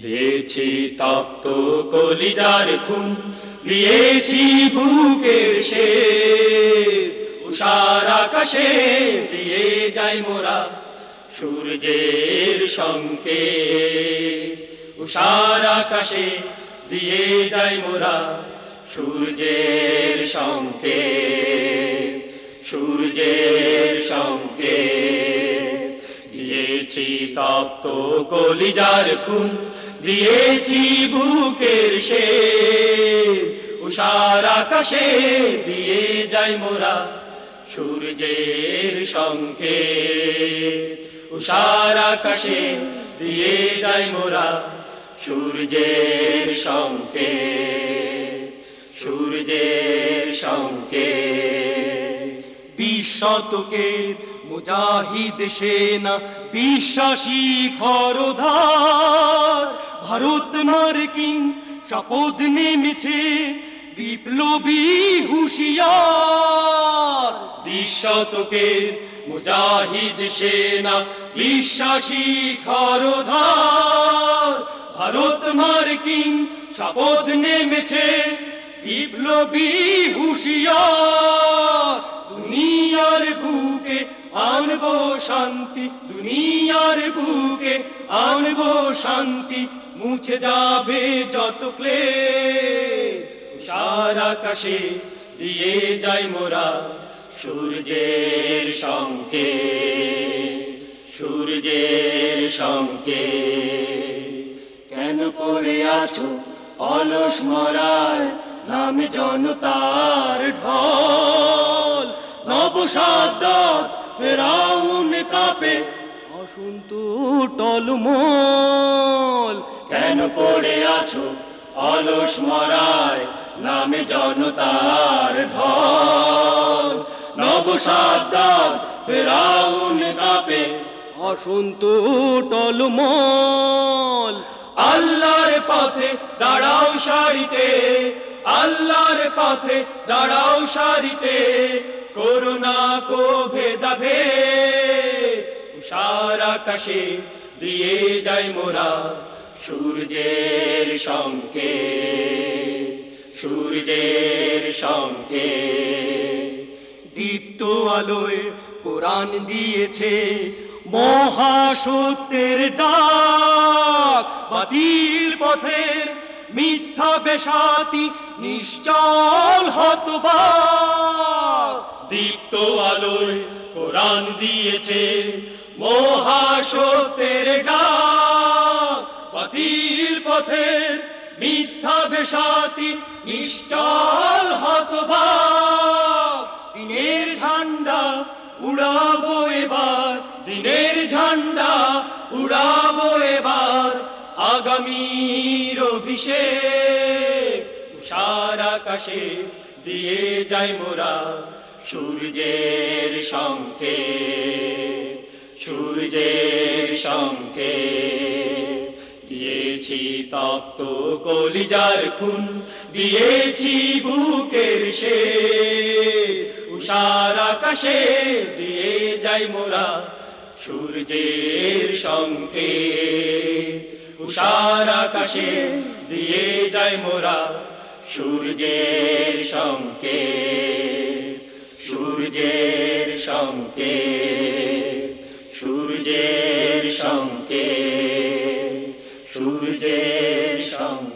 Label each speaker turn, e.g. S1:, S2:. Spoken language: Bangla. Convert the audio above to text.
S1: দিয়েছি তপ্ত কলিজার খুন, দিয়েছি বুকের সে উষার আকাশে দিয়ে যাই মোরা সূর্যের সঙ্গে উষার আকাশে দিয়ে যাই মোরা সূর্যের সঙ্গে সূর্যের সঙ্গে দিয়েছি তপ্ত কলিজার খুন দিয়েছি বুকের সে উষার আকাশে দিয়ে যাই মোরা সূর্যের সঙ্গে উষার আকাশে দিয়ে যাই মোরা সূর্যের সঙ্গে সূর্যের সঙ্গে
S2: বিশ মুজাহিদ সেনা বিশ্বাসী খরধার। ভারত মার্কিন শপথ নেমেছে? বিপ্লবী হুঁশিয়ার।
S1: বিশতকের মুজাহিদ সেনা বিশ্বাসী খরধার। ভারত মার্কিন শপথ নেমেছে? বিপ্লবী হুঁশিয়ার। দুনিয়ার বুকে আনব শান্তি, দুনিয়ার বুকে আনব শান্তি, মুছে যাবে যত ক্লে সার আকাশে দিয়ে যাই মোরা সূর্যের সঙ্গে সূর্যের সঙ্গে কেন পড়ে আছো অলস মরায় নাম জনতার ঢল? নবসাদ্দার ফেরাউন কাপে
S2: অসন্ত টলমল
S1: কেন পড়ে আছো? অলস মরায় নামে জনতার ঢল। নবসাদ্দার ফেরাউন কাপে
S2: অসন্ত টলমল
S1: আল্লাহর পথে দাঁড়াও সারিতে আল্লাহর পথে দাঁড়াও সারিতে করুণা কো ভেদাভে উষার দিয়ে যাই মোরা সূর্যের সঙ্গে সূর্যের সঙ্গে
S2: দীপ্ত আলোয় কোরআন দিয়েছে মহাসত্যের ডাক, বাতিল পথের মিথ্যা বেশাতি নিশ্চল হতবাক।
S1: দীপ্ত আলোয় কোরআন দিয়েছে মহাসত্যের ডাক। বাতিল পথের মিথ্যা বেশাতি নিশ্চল হতবাক দিনের ঝান্ডা উড়াবো এবার, দিনের ঝান্ডা উড়াবো এবার আগামীর অভিষেক। উষার আকাশে দিয়ে যাই মোরা সূর্যের সঙ্গে সূর্যের সঙ্গে দিয়েছি তপ্ত কলিজার খুন, দিয়েছি বুকের সে। উষার আকাশে দিয়ে যাই মোরা সূর্যের সঙ্গে উষার আকাশে দিয়ে যাই মোরা সূর্যের সঙ্গে সঙ্গে সূর্যের সঙ্কে সূর্যের সঙ্গে